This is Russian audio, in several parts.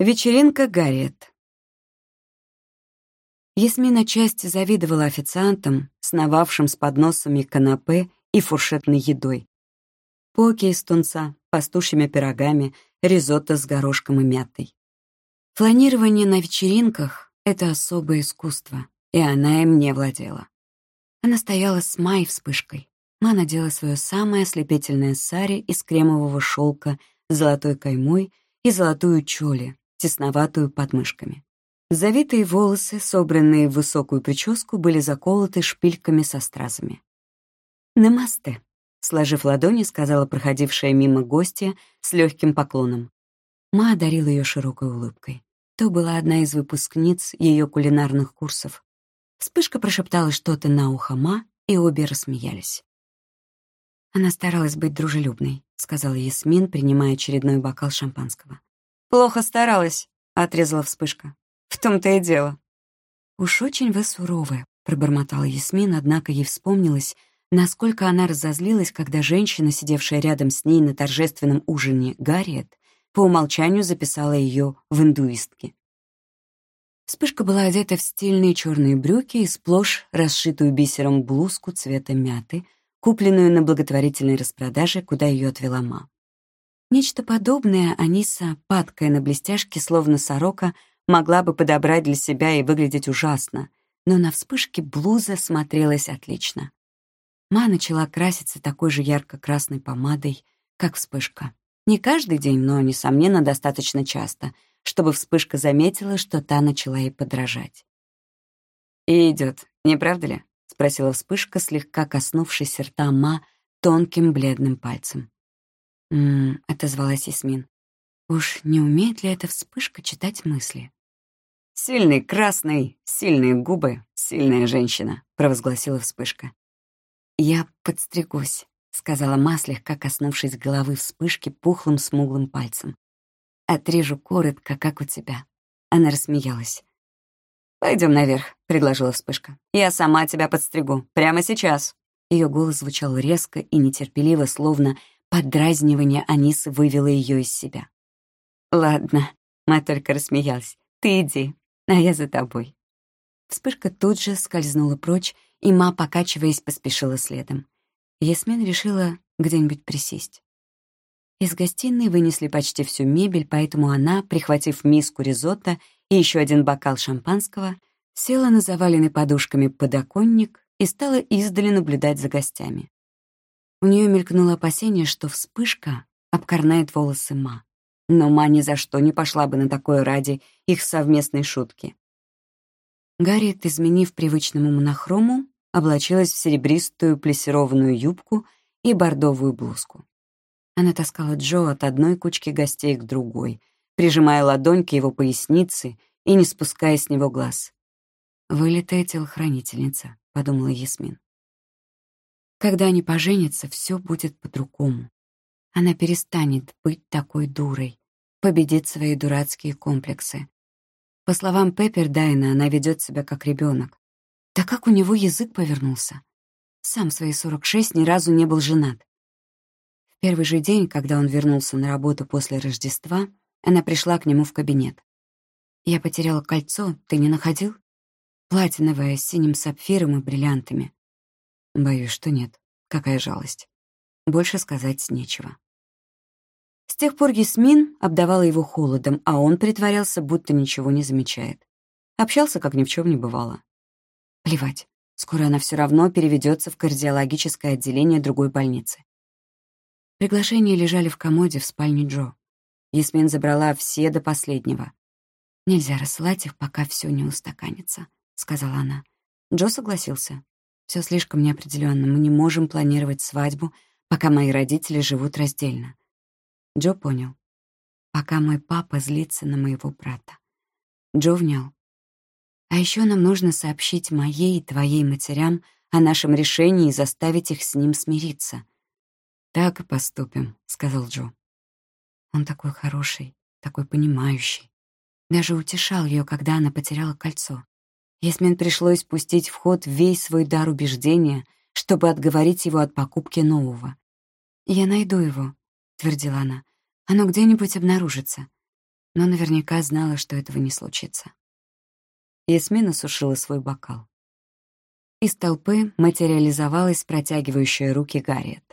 Вечеринка Гарриет. Ясмина часть завидовала официантам, сновавшим с подносами канапе и фуршетной едой. Поки из тунца, пастушьими пирогами, ризотто с горошком и мятой. Планирование на вечеринках — это особое искусство, и она им не владела. Она стояла с Май вспышкой. Ма надела свое самое ослепительное сари из кремового шелка с золотой каймой и золотую чоли, тесноватую подмышками. Завитые волосы, собранные в высокую прическу, были заколоты шпильками со стразами. «Намасте», — сложив ладони, сказала проходившая мимо гостья с легким поклоном. Ма одарила ее широкой улыбкой. То была одна из выпускниц ее кулинарных курсов. Вспышка прошептала что-то на ухо Ма, и обе рассмеялись. Она старалась быть дружелюбной, сказала Ясмин, принимая очередной бокал шампанского. «Плохо старалась», — отрезала вспышка. «В том-то и дело». «Уж очень вы суровая», — пробормотала Ясмин, однако ей вспомнилось, насколько она разозлилась, когда женщина, сидевшая рядом с ней на торжественном ужине, Гарриет, по умолчанию записала ее в индуистки. Вспышка была одета в стильные черные брюки и сплошь расшитую бисером блузку цвета мяты, купленную на благотворительной распродаже, куда ее отвела ма. Нечто подобное Аниса, падкая на блестяшки, словно сорока, могла бы подобрать для себя и выглядеть ужасно, но на вспышке блуза смотрелась отлично. Ма начала краситься такой же ярко-красной помадой, как вспышка. Не каждый день, но, несомненно, достаточно часто, чтобы вспышка заметила, что та начала ей подражать. «И идет, не правда ли?» — спросила вспышка, слегка коснувшись рта Ма тонким бледным пальцем. «М-м», отозвалась Ясмин. «Уж не умеет ли эта вспышка читать мысли?» «Сильный красный, сильные губы, сильная женщина», — провозгласила вспышка. «Я подстригусь», — сказала Ма, слегка коснувшись головы вспышки пухлым смуглым пальцем. «Отрежу коротко, как у тебя». Она рассмеялась. Пойдем наверх», — предложила вспышка. «Я сама тебя подстригу. Прямо сейчас». Ее голос звучал резко и нетерпеливо, словно Поддразнивание Анисы вывело ее из себя. «Ладно», — Ма только рассмеялась. «Ты иди, а я за тобой». Вспышка тут же скользнула прочь, и Ма, покачиваясь, поспешила следом. Ясмин решила где-нибудь присесть. Из гостиной вынесли почти всю мебель, поэтому она, прихватив миску ризотто и еще один бокал шампанского, села на заваленный подушками подоконник и стала издали наблюдать за гостями. У нее мелькнуло опасение, что вспышка обкорнает волосы Ма. Но Ма ни за что не пошла бы на такое ради их совместной шутки. Гарриет, изменив привычному монохрому, облачилась в серебристую плессированную юбку и бордовую блузку. Она таскала Джо от одной кучки гостей к другой, прижимая ладонь к его пояснице и не спуская с него глаз. «Вылитая телохранительница», — подумала Ясмин. Когда они поженятся, все будет по-другому. Она перестанет быть такой дурой, победит свои дурацкие комплексы. По словам Пеппердайна, она ведет себя как ребенок. Да как у него язык повернулся? Сам в свои 46 ни разу не был женат. В первый же день, когда он вернулся на работу после Рождества, она пришла к нему в кабинет. «Я потеряла кольцо, ты не находил?» Платиновое, с синим сапфиром и бриллиантами. Боюсь, что нет. Какая жалость. Больше сказать нечего. С тех пор Ясмин обдавала его холодом, а он притворялся, будто ничего не замечает. Общался, как ни в чем не бывало. Плевать. Скоро она все равно переведется в кардиологическое отделение другой больницы. Приглашения лежали в комоде в спальне Джо. Ясмин забрала все до последнего. «Нельзя рассылать их, пока все не устаканится», — сказала она. Джо согласился. Все слишком неопределенно. Мы не можем планировать свадьбу, пока мои родители живут раздельно. Джо понял. Пока мой папа злится на моего брата. Джо внял. А еще нам нужно сообщить моей и твоей матерям о нашем решении и заставить их с ним смириться. «Так и поступим», — сказал Джо. Он такой хороший, такой понимающий. Даже утешал ее, когда она потеряла кольцо. Ясмин пришлось пустить в ход весь свой дар убеждения, чтобы отговорить его от покупки нового. «Я найду его», — твердила она. «Оно где-нибудь обнаружится». но наверняка знала, что этого не случится. Ясмин осушила свой бокал. Из толпы материализовалась протягивающая руки Гарриет.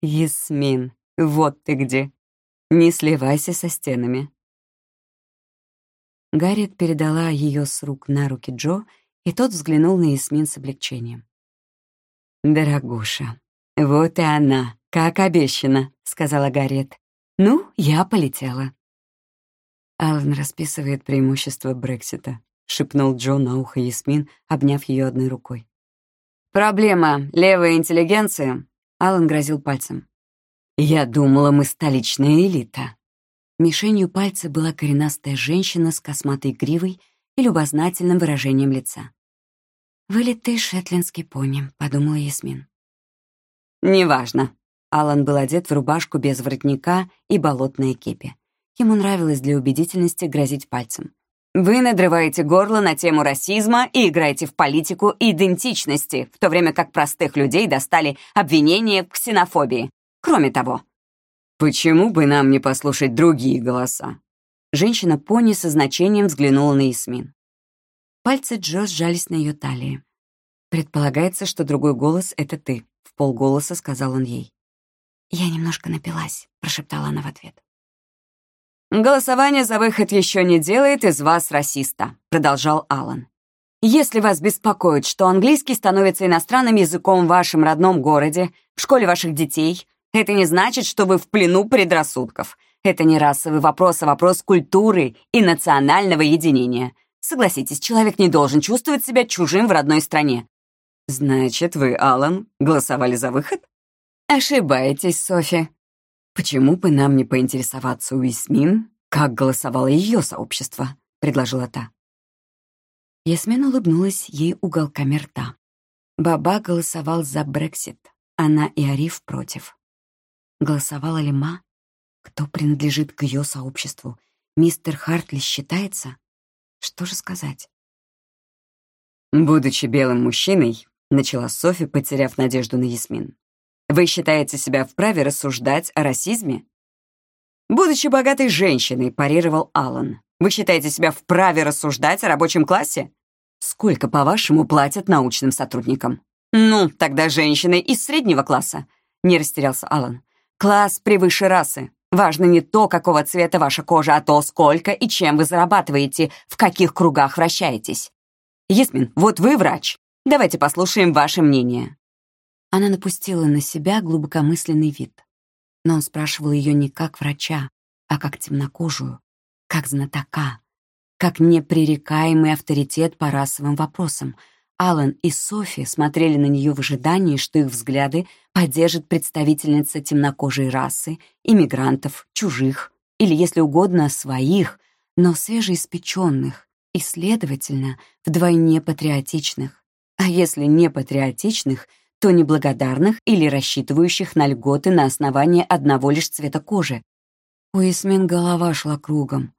«Ясмин, вот ты где! Не сливайся со стенами!» Гарриет передала ее с рук на руки Джо, и тот взглянул на Ясмин с облегчением. «Дорогуша, вот и она, как обещано», — сказала Гарриет. «Ну, я полетела». Аллан расписывает преимущества Брексита, шепнул Джо на ухо Ясмин, обняв ее одной рукой. «Проблема левой интеллигенции», — Аллан грозил пальцем. «Я думала, мы столичная элита». Мишенью пальца была коренастая женщина с косматой гривой и любознательным выражением лица. «Вылитый шетландский пони», — подумала Ясмин. «Неважно». Алан был одет в рубашку без воротника и болотные кепи. Ему нравилось для убедительности грозить пальцем. Вы надрываете горло на тему расизма и играете в политику идентичности, в то время как простых людей достали обвинения в ксенофобии. Кроме того, почему бы нам не послушать другие голоса? Женщина-пони со значением взглянула на Ясмин. Пальцы Джо сжались на ее талии. «Предполагается, что другой голос — это ты», — в полголоса сказал он ей. «Я немножко напилась», — прошептала она в ответ. «Голосование за выход еще не делает из вас расиста», — продолжал Алан. «Если вас беспокоит, что английский становится иностранным языком в вашем родном городе, в школе ваших детей, это не значит, что вы в плену предрассудков. Это не расовый вопрос, а вопрос культуры и национального единения. Согласитесь, человек не должен чувствовать себя чужим в родной стране». «Значит, вы, Алан, голосовали за выход?» «Ошибаетесь, Софи. «Почему бы нам не поинтересоваться у Ясмин, как голосовало ее сообщество?» — предложила та. Ясмин улыбнулась ей уголками рта. Баба голосовал за Брексит, она и Ариф против. Голосовала ли Ма? Кто принадлежит к ее сообществу? Мистер Хартли считается? Что же сказать? «Будучи белым мужчиной», — начала Софи, потеряв надежду на Ясмин, вы считаете себя вправе рассуждать о расизме? Будучи богатой женщиной, парировал Аллан, вы считаете себя вправе рассуждать о рабочем классе? Сколько, по-вашему, платят научным сотрудникам? Ну, тогда женщины из среднего класса. Не растерялся Аллан. Класс превыше расы. Важно не то, какого цвета ваша кожа, а то, сколько и чем вы зарабатываете, в каких кругах вращаетесь. Ясмин, вот вы врач. Давайте послушаем ваше мнение. Она напустила на себя глубокомысленный вид. Но он спрашивал ее не как врача, а как темнокожую, как знатока, как непререкаемый авторитет по расовым вопросам. Алан и Софи смотрели на нее в ожидании, что их взгляды поддержит представительница темнокожей расы, иммигрантов, чужих, или, если угодно, своих, но свежеиспеченных и, следовательно, вдвойне патриотичных. А если не патриотичных — то неблагодарных или рассчитывающих на льготы на основании одного лишь цвета кожи. У Ясмин голова шла кругом.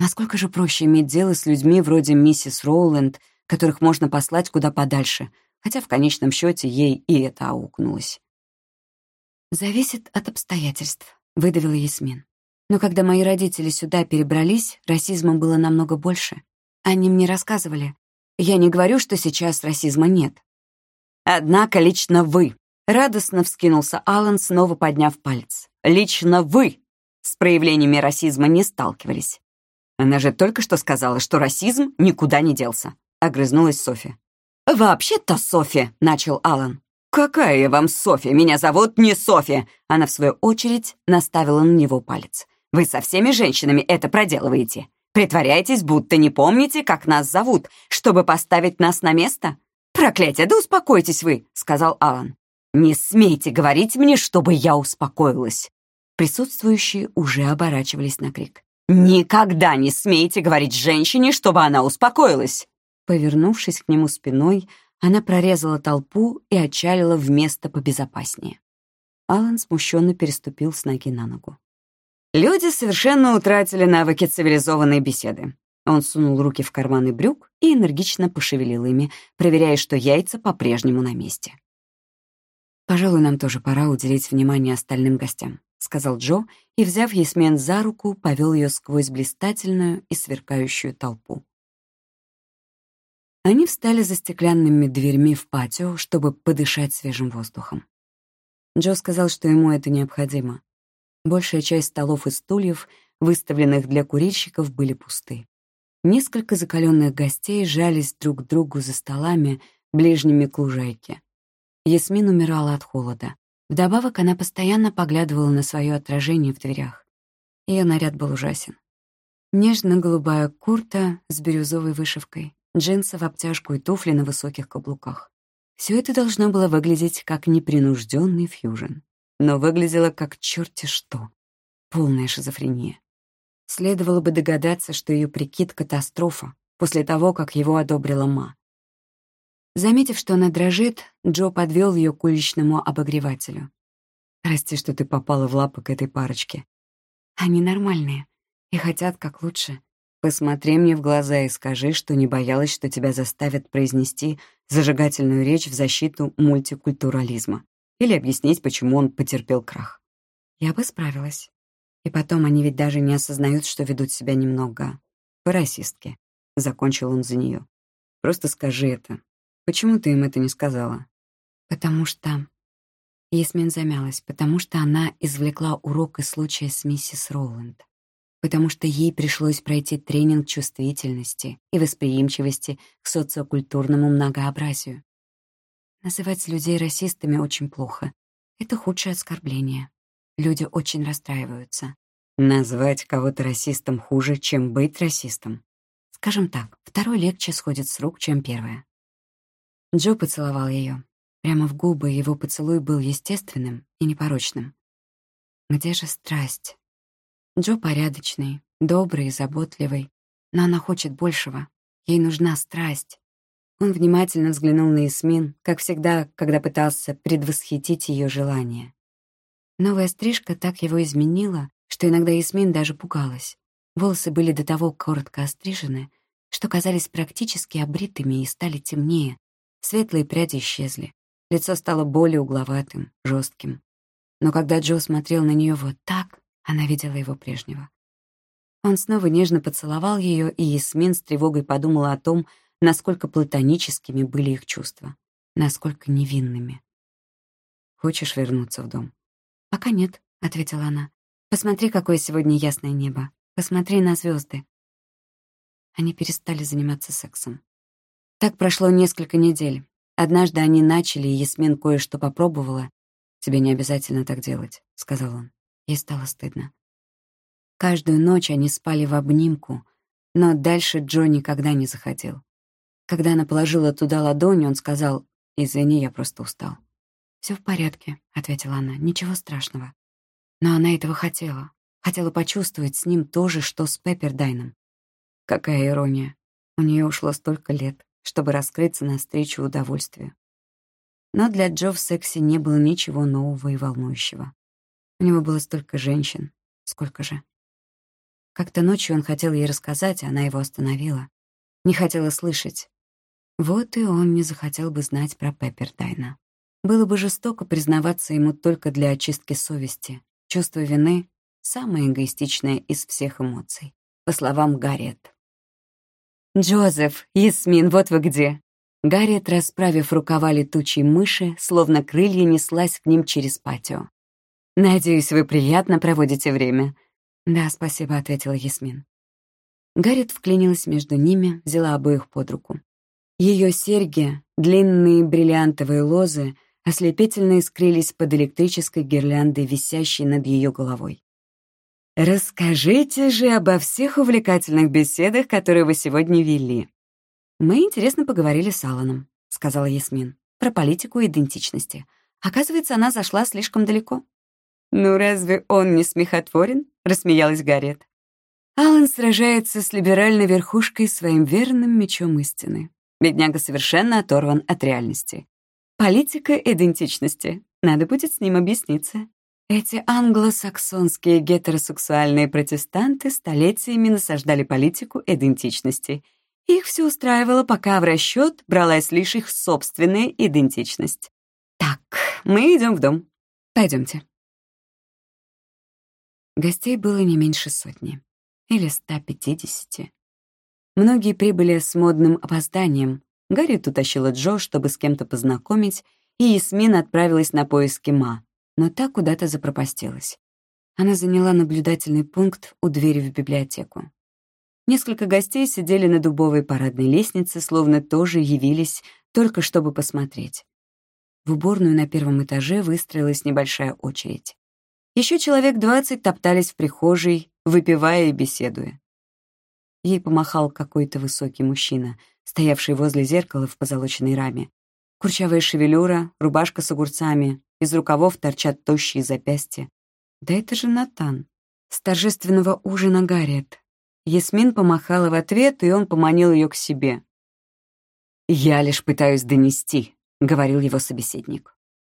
Насколько же проще иметь дело с людьми вроде миссис Роуленд, которых можно послать куда подальше, хотя в конечном счете ей и это аукнулось. «Зависит от обстоятельств», — выдавила Ясмин. «Но когда мои родители сюда перебрались, расизма было намного больше. Они мне рассказывали. Я не говорю, что сейчас расизма нет. Однако лично вы, радостно вскинулся Алан, снова подняв палец. Лично вы с проявлениями расизма не сталкивались. Она же только что сказала, что расизм никуда не делся, огрызнулась Софи. «Вообще-то Софи», — начал Алан. «Какая я вам Софи? Меня зовут не Софи!» Она, в свою очередь, наставила на него палец. «Вы со всеми женщинами это проделываете. Притворяетесь, будто не помните, как нас зовут, чтобы поставить нас на место? «Проклятие, да успокойтесь вы», — сказал Алан. «Не смейте говорить мне, чтобы я успокоилась». Присутствующие уже оборачивались на крик. «Никогда не смейте говорить женщине, чтобы она успокоилась!» Повернувшись к нему спиной, она прорезала толпу и отчалила в место побезопаснее. Алан смущенно переступил с ноги на ногу. Люди совершенно утратили навыки цивилизованной беседы. Он сунул руки в карманы брюк и энергично пошевелил ими, проверяя, что яйца по-прежнему на месте. «Пожалуй, нам тоже пора уделить внимание остальным гостям», сказал Джо и, взяв Ясмен за руку, повел ее сквозь блистательную и сверкающую толпу. Они встали за стеклянными дверьми в патио, чтобы подышать свежим воздухом. Джо сказал, что ему это необходимо. Большая часть столов и стульев, выставленных для курильщиков, были пусты. Несколько закаленных гостей жались друг к другу за столами, ближними к лужайке. Ясмин умирала от холода. Вдобавок она постоянно поглядывала на свое отражение в дверях. Ее наряд был ужасен. Нежно-голубая курта с бирюзовой вышивкой, джинсы в обтяжку и туфли на высоких каблуках. Все это должно было выглядеть как непринужденный фьюжн. Но выглядело как черти что. Полная шизофрения. Следовало бы догадаться, что ее прикид — катастрофа после того, как его одобрила Ма. Заметив, что она дрожит, Джо подвел ее к уличному обогревателю. «Прости, что ты попала в лапы к этой парочке. Они нормальные и хотят как лучше. Посмотри мне в глаза и скажи, что не боялась, что тебя заставят произнести зажигательную речь в защиту мультикультурализма или объяснить, почему он потерпел крах. Я бы справилась. И потом они ведь даже не осознают, что ведут себя немного по-расистски. Закончил он за нее. Просто скажи это. Почему ты им это не сказала? Потому что... Ясмин замялась, потому что она извлекла урок из случая с миссис Роланд. Потому что ей пришлось пройти тренинг чувствительности и восприимчивости к социокультурному многообразию. Называть людей расистами очень плохо. Это худшее оскорбление. Люди очень расстраиваются. Назвать кого-то расистом хуже, чем быть расистом. Скажем так, второй легче сходит с рук, чем первое. Джо поцеловал ее. Прямо в губы его поцелуй был естественным и непорочным. Где же страсть? Джо порядочный, добрый и заботливый, но она хочет большего. Ей нужна страсть. Он внимательно взглянул на Ясмин, как всегда, когда пытался предвосхитить ее желание. Новая стрижка так его изменила, что иногда Ясмин даже пугалась. Волосы были до того коротко острижены, что казались практически обритыми и стали темнее. Светлые пряди исчезли. Лицо стало более угловатым, жестким. Но когда Джо смотрел на нее вот так, она видела его прежнего. Он снова нежно поцеловал ее, и Ясмин с тревогой подумала о том, насколько платоническими были их чувства, насколько невинными. «Хочешь вернуться в дом?» «Пока нет», — ответила она. «Посмотри, какое сегодня ясное небо. Посмотри на звезды. Они перестали заниматься сексом. Так прошло несколько недель. Однажды они начали, и Ясмин кое-что попробовала. «Тебе не обязательно так делать», — сказал он. Ей стало стыдно. Каждую ночь они спали в обнимку, но дальше Джо никогда не заходил. Когда она положила туда ладонь, он сказал, «Извини, я просто устал». Все в порядке», — ответила она, — «ничего страшного». Но она этого хотела. Хотела почувствовать с ним то же, что с Пеппердайном. Какая ирония. У нее ушло столько лет, чтобы раскрыться навстречу удовольствию. Но для Джо в сексе не было ничего нового и волнующего. У него было столько женщин. Сколько же? Как-то ночью он хотел ей рассказать, а она его остановила. Не хотела слышать. Вот и он не захотел бы знать про Пеппердайна. Было бы жестоко признаваться ему только для очистки совести. Чувство вины — самое эгоистичное из всех эмоций, по словам Гарриет. «Джозеф, Ясмин, вот вы где!» Гарриет, расправив рукава летучей мыши, словно крылья неслась к ним через патио. «Надеюсь, вы приятно проводите время». «Да, спасибо», — ответила Ясмин. Гарриет вклинилась между ними, взяла обоих под руку. Ее серьги, длинные бриллиантовые лозы — ослепительно искрились под электрической гирляндой, висящей над ее головой. «Расскажите же обо всех увлекательных беседах, которые вы сегодня вели». «Мы интересно поговорили с Алланом», — сказала Ясмин, «про политику идентичности. Оказывается, она зашла слишком далеко». «Ну разве он не смехотворен?» — рассмеялась Гарриет. Аллан сражается с либеральной верхушкой своим верным мечом истины. Бедняга совершенно оторван от реальности. Политика идентичности. Надо будет с ним объясниться. Эти англосаксонские гетеросексуальные протестанты столетиями насаждали политику идентичности. Их все устраивало, пока в расчет бралась лишь их собственная идентичность. Так, мы идем в дом. Пойдемте. Гостей было не меньше сотни. Или 150. Многие прибыли с модным опозданием. Гарри утащила Джо, чтобы с кем-то познакомить, и Ясмин отправилась на поиски Ма, но та куда-то запропастилась. Она заняла наблюдательный пункт у двери в библиотеку. Несколько гостей сидели на дубовой парадной лестнице, словно тоже явились, только чтобы посмотреть. В уборную на первом этаже выстроилась небольшая очередь. Еще человек двадцать топтались в прихожей, выпивая и беседуя. Ей помахал какой-то высокий мужчина, стоявший возле зеркала в позолоченной раме. Курчавая шевелюра, рубашка с огурцами, из рукавов торчат тощие запястья. Да это же Натан. С торжественного ужина Гарриет. Ясмин помахала в ответ, и он поманил ее к себе. «Я лишь пытаюсь донести», — говорил его собеседник.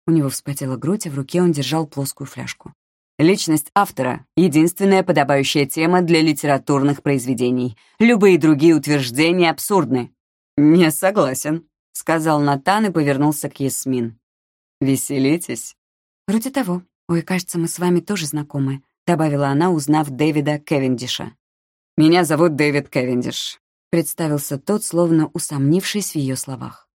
У него вспотела грудь, а в руке он держал плоскую фляжку. Личность автора — единственная подобающая тема для литературных произведений. Любые другие утверждения абсурдны. «Не согласен», — сказал Натан и повернулся к Ясмин. «Веселитесь?» «Вроде того. Ой, кажется, мы с вами тоже знакомы», — добавила она, узнав Дэвида Кевиндиша. «Меня зовут Дэвид Кевиндиш», — представился тот, словно усомнившись в ее словах.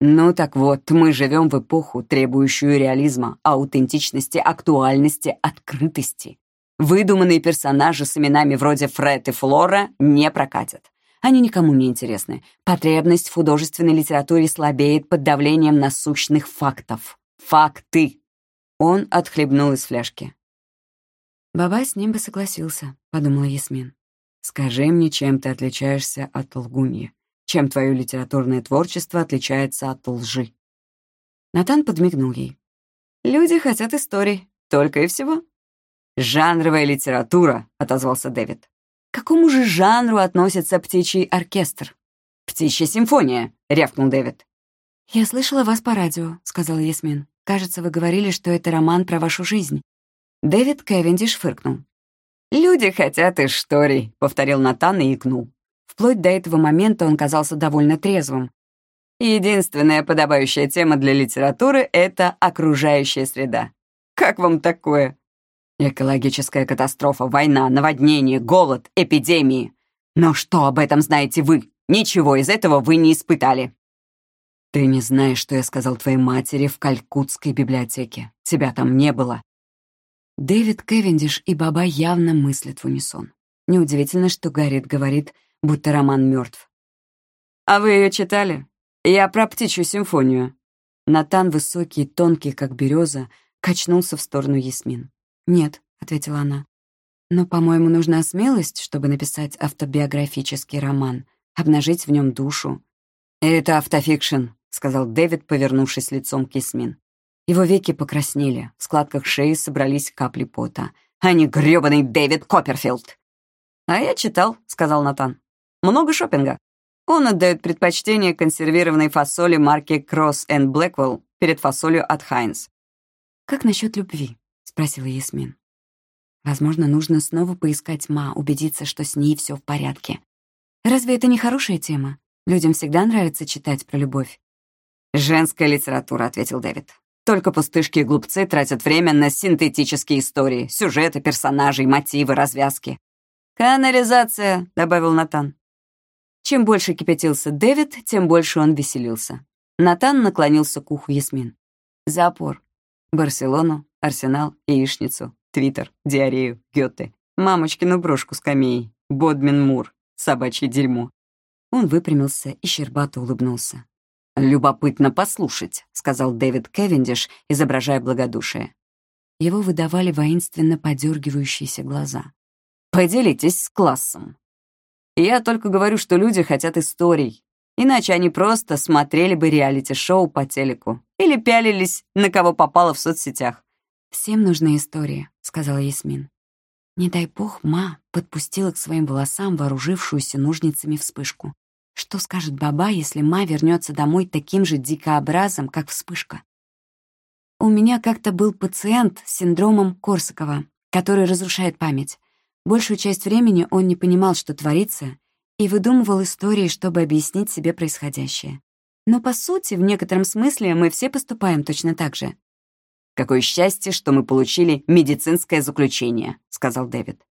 Ну так вот, мы живем в эпоху, требующую реализма, аутентичности, актуальности, открытости. Выдуманные персонажи с именами вроде Фред и Флора не прокатят. Они никому не интересны. Потребность в художественной литературе слабеет под давлением насущных фактов. Факты. Он отхлебнул из фляжки. «Баба с ним бы согласился», — подумала Ясмин. «Скажи мне, чем ты отличаешься от лгуньи?» Чем твое литературное творчество отличается от лжи. Натан подмигнул ей. «Люди хотят историй, только и всего». «Жанровая литература», — отозвался Дэвид. «К какому же жанру относится птичий оркестр?» «Птичья симфония», — рявкнул Дэвид. «Я слышала вас по радио», — сказала Ясмин. «Кажется, вы говорили, что это роман про вашу жизнь». Дэвид Кевиндиш фыркнул. «Люди хотят историй», — повторил Натан и икнул. Вплоть до этого момента он казался довольно трезвым. Единственная подобающая тема для литературы — это окружающая среда. Как вам такое? Экологическая катастрофа, война, наводнение, голод, эпидемии. Но что об этом знаете вы? Ничего из этого вы не испытали. Ты не знаешь, что я сказал твоей матери в Калькутской библиотеке. Тебя там не было. Дэвид Кевиндиш и Баба явно мыслят в унисон. Неудивительно, что Гарриет говорит — будто роман мертв. «А вы ее читали? Я про птичью симфонию». Натан, высокий, тонкий, как береза, качнулся в сторону Ясмин. «Нет», — ответила она. «Но, по-моему, нужна смелость, чтобы написать автобиографический роман, обнажить в нем душу». «Это автофикшн», — сказал Дэвид, повернувшись лицом к Ясмин. Его веки покраснели, в складках шеи собрались капли пота. «А не грёбаный Дэвид Копперфилд!» «А я читал», — сказал Натан. Много шопинга. Он отдает предпочтение консервированной фасоли марки Cross and Blackwell перед фасолью от Heinz. «Как насчет любви?» — спросила Ясмин. «Возможно, нужно снова поискать Ма, убедиться, что с ней все в порядке. Разве это не хорошая тема? Людям всегда нравится читать про любовь». «Женская литература», — ответил Дэвид. «Только пустышки и глупцы тратят время на синтетические истории, сюжеты, персонажей, мотивы, развязки». «Канализация», — добавил Натан. Чем больше кипятился Дэвид, тем больше он веселился. Натан наклонился к уху Ясмин. Запор. Барселону, Арсенал, яичницу, Твиттер, диарею, Гёте, мамочкину брошку с камеей, Бодмин Мур, собачье дерьмо. Он выпрямился и щербато улыбнулся. «Любопытно послушать», — сказал Дэвид Кевиндиш, изображая благодушие. Его выдавали воинственно подергивающиеся глаза. «Поделитесь с классом». Я только говорю, что люди хотят историй. Иначе они просто смотрели бы реалити-шоу по телеку или пялились на кого попало в соцсетях. «Всем нужна история», — сказала Ясмин. Не дай бог, ма подпустила к своим волосам вооружившуюся ножницами вспышку. Что скажет баба, если ма вернется домой таким же дикообразом, как вспышка? У меня как-то был пациент с синдромом Корсакова, который разрушает память. Большую часть времени он не понимал, что творится, и выдумывал истории, чтобы объяснить себе происходящее. Но, по сути, в некотором смысле мы все поступаем точно так же. «Какое счастье, что мы получили медицинское заключение», — сказал Дэвид.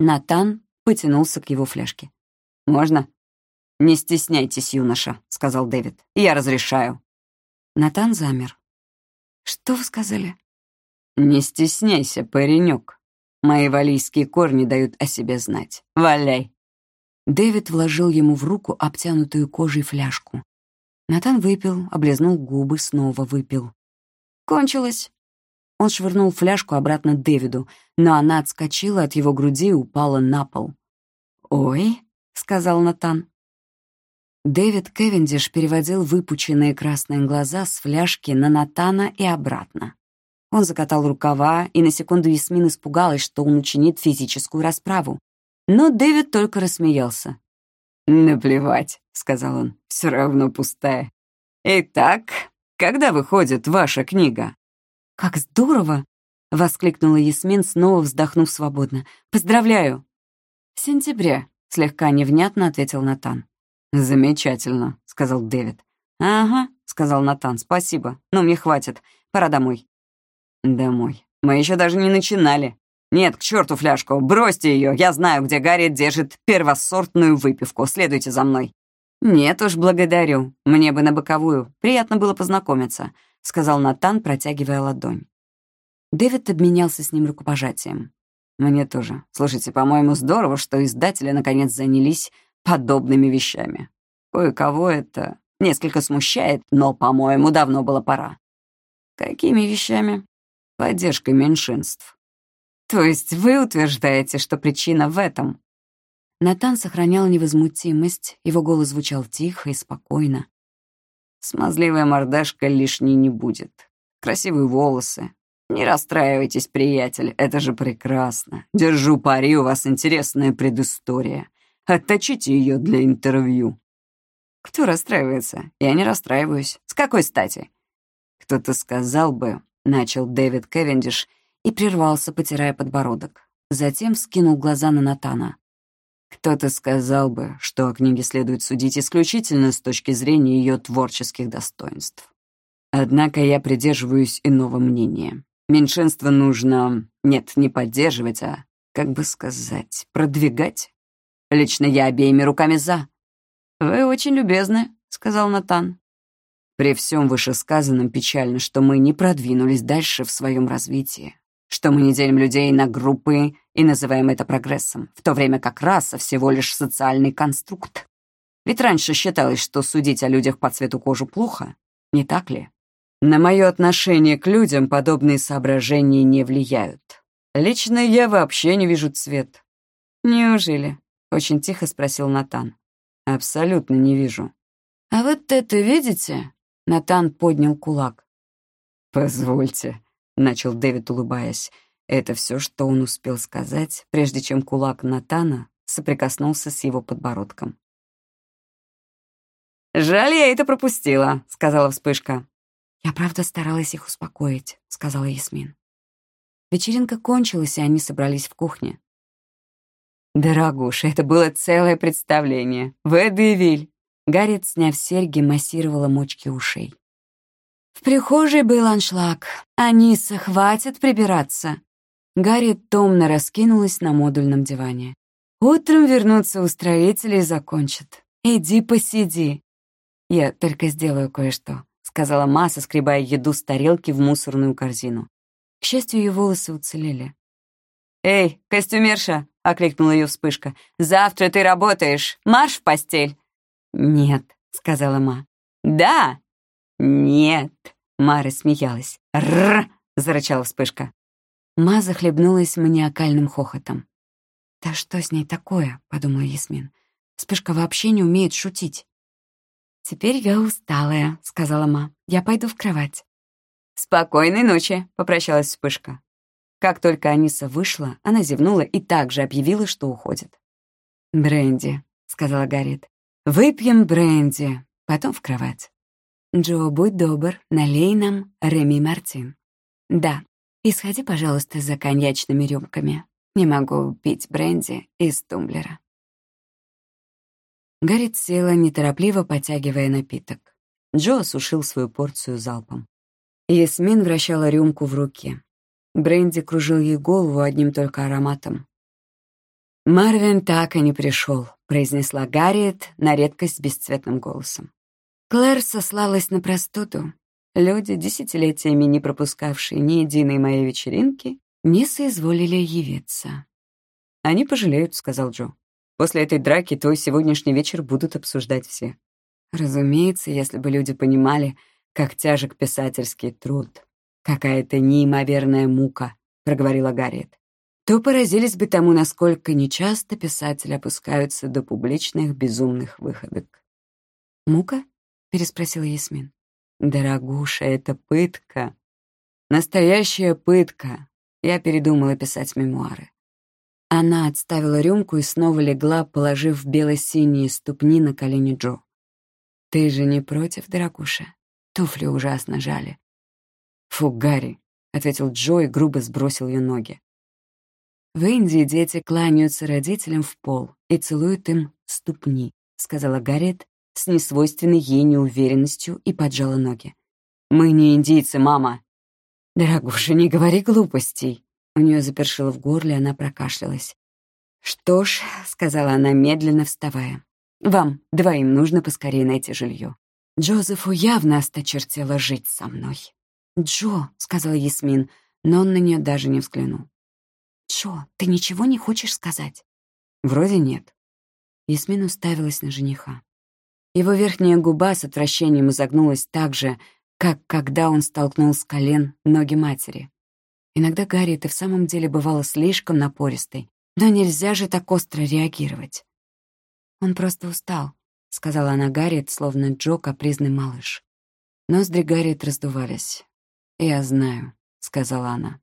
Натан потянулся к его фляжке. «Можно?» «Не стесняйтесь, юноша», — сказал Дэвид. «Я разрешаю». Натан замер. «Что вы сказали?» «Не стесняйся, паренек. Мои валийские корни дают о себе знать. Валяй!» Дэвид вложил ему в руку обтянутую кожей фляжку. Натан выпил, облизнул губы, снова выпил. «Кончилось!» Он швырнул фляжку обратно Дэвиду, но она отскочила от его груди и упала на пол. «Ой», — сказал Натан. Дэвид Кевиндиш переводил выпученные красные глаза с фляжки на Натана и обратно. Он закатал рукава, и на секунду Ясмин испугалась, что он учинит физическую расправу. Но Дэвид только рассмеялся. «Наплевать», — сказал он, — «все равно пустая. Итак, когда выходит ваша книга?» «Как здорово!» — воскликнула Ясмин, снова вздохнув свободно. «Поздравляю!» «В сентябре», — слегка невнятно ответил Натан. «Замечательно», — сказал Дэвид. «Ага», — сказал Натан, — «спасибо. Но мне хватит. Пора домой». «Домой. Мы еще даже не начинали. Нет, к черту фляжку. Бросьте ее. Я знаю, где Гарри держит первосортную выпивку. Следуйте за мной». «Нет уж, благодарю. Мне бы на боковую. Приятно было познакомиться», — сказал Натан, протягивая ладонь. Дэвид обменялся с ним рукопожатием. «Мне тоже. Слушайте, по-моему, здорово, что издатели наконец занялись подобными вещами. Кое-кого это несколько смущает, но, по-моему, давно было пора». «Какими вещами?» Поддержкой меньшинств. То есть вы утверждаете, что причина в этом? Натан сохранял невозмутимость, его голос звучал тихо и спокойно. Смазливая мордашка лишней не будет. Красивые волосы. Не расстраивайтесь, приятель, это же прекрасно. Держу пари, у вас интересная предыстория. Отточите ее для интервью. Кто расстраивается? Я не расстраиваюсь. С какой стати? Кто-то сказал бы, Начал Дэвид Кевендиш и прервался, потирая подбородок. Затем вскинул глаза на Натана. Кто-то сказал бы, что о книге следует судить исключительно с точки зрения ее творческих достоинств. Однако я придерживаюсь иного мнения. Меньшинство нужно, нет, не поддерживать, а, как бы сказать, продвигать. Лично я обеими руками за. «Вы очень любезны», — сказал Натан. При всем вышесказанном печально, что мы не продвинулись дальше в своем развитии, что мы не делим людей на группы и называем это прогрессом, в то время как раса всего лишь социальный конструкт. Ведь раньше считалось, что судить о людях по цвету кожи плохо, не так ли? На мое отношение к людям подобные соображения не влияют. Лично я вообще не вижу цвет. Неужели? Очень тихо спросил Натан. Абсолютно не вижу. А вот это видите? Натан поднял кулак. «Позвольте», — начал Дэвид, улыбаясь. Это все, что он успел сказать, прежде чем кулак Натана соприкоснулся с его подбородком. «Жаль, я это пропустила», — сказала вспышка. «Я правда старалась их успокоить», — сказала Ясмин. Вечеринка кончилась, и они собрались в кухне. «Дорогуша, это было целое представление. Эдевиль. Гарриет, сняв серьги, массировала мочки ушей. В прихожей был аншлаг. «Аниса, хватит прибираться!» Гарриет томно раскинулась на модульном диване. «Утром вернутся устроители и закончат. Иди посиди». «Я только сделаю кое-что», — сказала Ма, соскребая еду с тарелки в мусорную корзину. К счастью, ее волосы уцелели. «Эй, костюмерша!» — окликнула ее вспышка. «Завтра ты работаешь. Марш в постель!» «Нет», — сказала Ма. «Да!» «Нет!» — Ма рассмеялась. «Рррр!» — зарычала вспышка. Ма захлебнулась маниакальным хохотом. «Да что с ней такое?» — подумала Ясмин. «Вспышка вообще не умеет шутить». «Теперь я усталая», — сказала Ма. «Я пойду в кровать». «Спокойной ночи», — попрощалась вспышка. Как только Аниса вышла, она зевнула и также объявила, что уходит. «Бренди», — сказала Гарриет. Выпьем бренди, потом в кровать. Джо, будь добр, налей нам Реми Мартин. Да, и сходи, пожалуйста, за коньячными рюмками. Не могу пить бренди из тумблера. Гаррит села, неторопливо потягивая напиток. Джо осушил свою порцию залпом. Ясмин вращала рюмку в руке. Бренди кружил ей голову одним только ароматом. «Марвин так и не пришел», — произнесла Гарриет на редкость бесцветным голосом. Клэр сослалась на простуду. Люди, десятилетиями не пропускавшие ни единой моей вечеринки, не соизволили явиться. «Они пожалеют», — сказал Джо. «После этой драки твой сегодняшний вечер будут обсуждать все». Разумеется, если бы люди понимали, как тяжек писательский труд, какая-то неимоверная мука, — проговорила Гарриет, то поразились бы тому, насколько нечасто писатели опускаются до публичных безумных выходок. «Мука?» — переспросила Ясмин. «Дорогуша, это пытка. Настоящая пытка. Я передумала писать мемуары. Она отставила рюмку и снова легла, положив бело-синие ступни на колени Джо. «Ты же не против, дорогуша? Туфли ужасно жали». «Фу, Гарри», — ответил Джо и грубо сбросил ее ноги. «В Индии дети кланяются родителям в пол и целуют им ступни», — сказала Гарриет с несвойственной ей неуверенностью и поджала ноги. «Мы не индийцы, мама». «Дорогуша, не говори глупостей», у нее запершило в горле, она прокашлялась. «Что ж», — сказала она, медленно вставая, — «вам двоим нужно поскорее найти жилье. Джозефу явно осточертело жить со мной». «Джо», — сказала Ясмин, но он на нее даже не взглянул. «Джо, ты ничего не хочешь сказать?» «Вроде нет». Ясмин уставилась на жениха. Его верхняя губа с отвращением изогнулась так же, как когда он столкнул с колен ноги матери. Иногда Гарри и в самом деле бывала слишком напористой, но нельзя же так остро реагировать. «Он просто устал», — сказала она Гарриет, словно Джо капризный малыш. Ноздри Гарриет раздувались. «Я знаю», — сказала она.